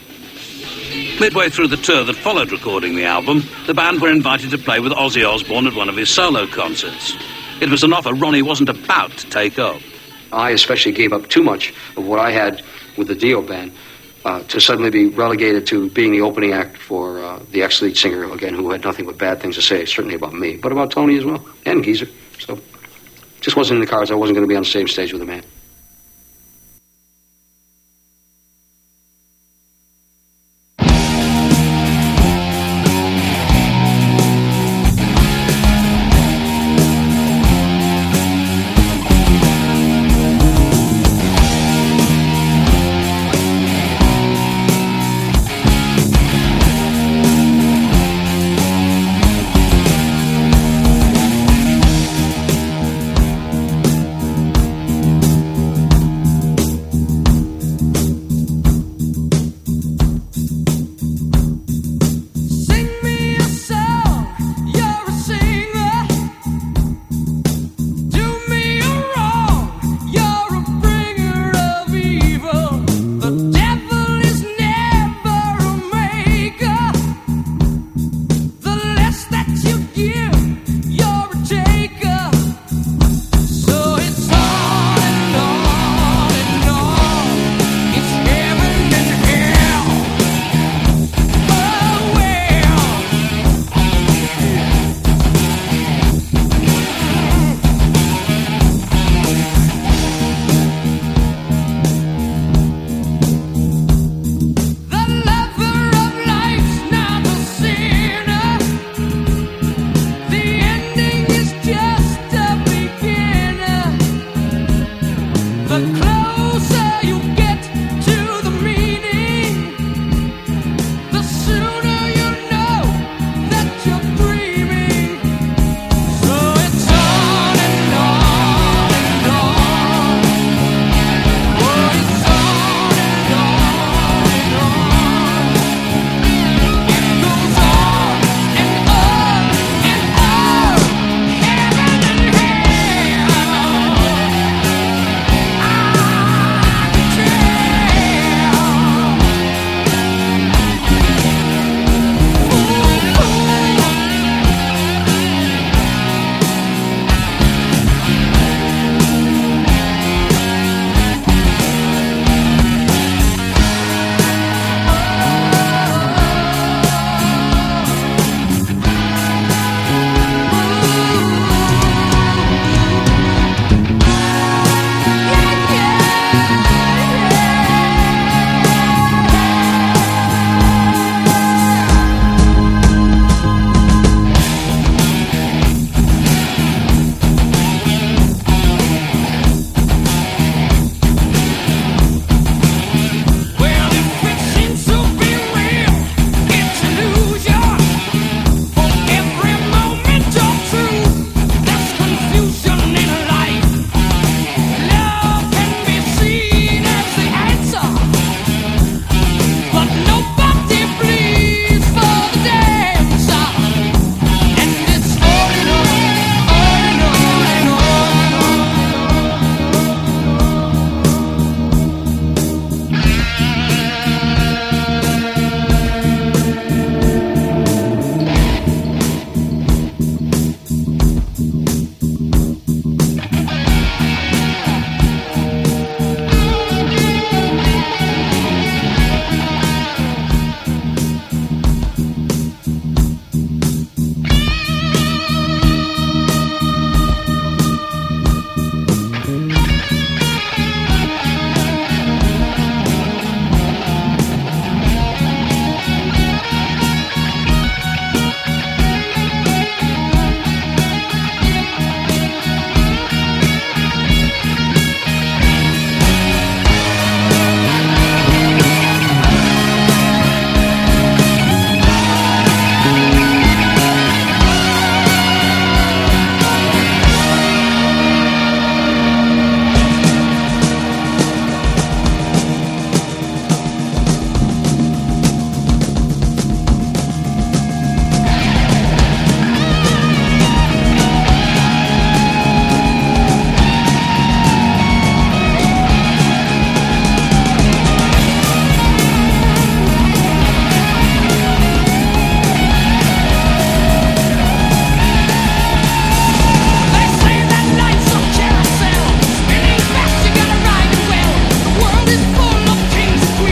Midway through the tour that followed recording the album, the band were invited to play with Ozzy Osbourne at one of his solo concerts. It was an offer Ronnie wasn't about to take up. I especially gave up too much of what I had with the Dio band uh, to suddenly be relegated to being the opening act for uh, the ex-lead singer, again, who had nothing but bad things to say, certainly about me, but about Tony as well, and Geezer. So just wasn't in the cards. I wasn't going to be on the same stage with the man.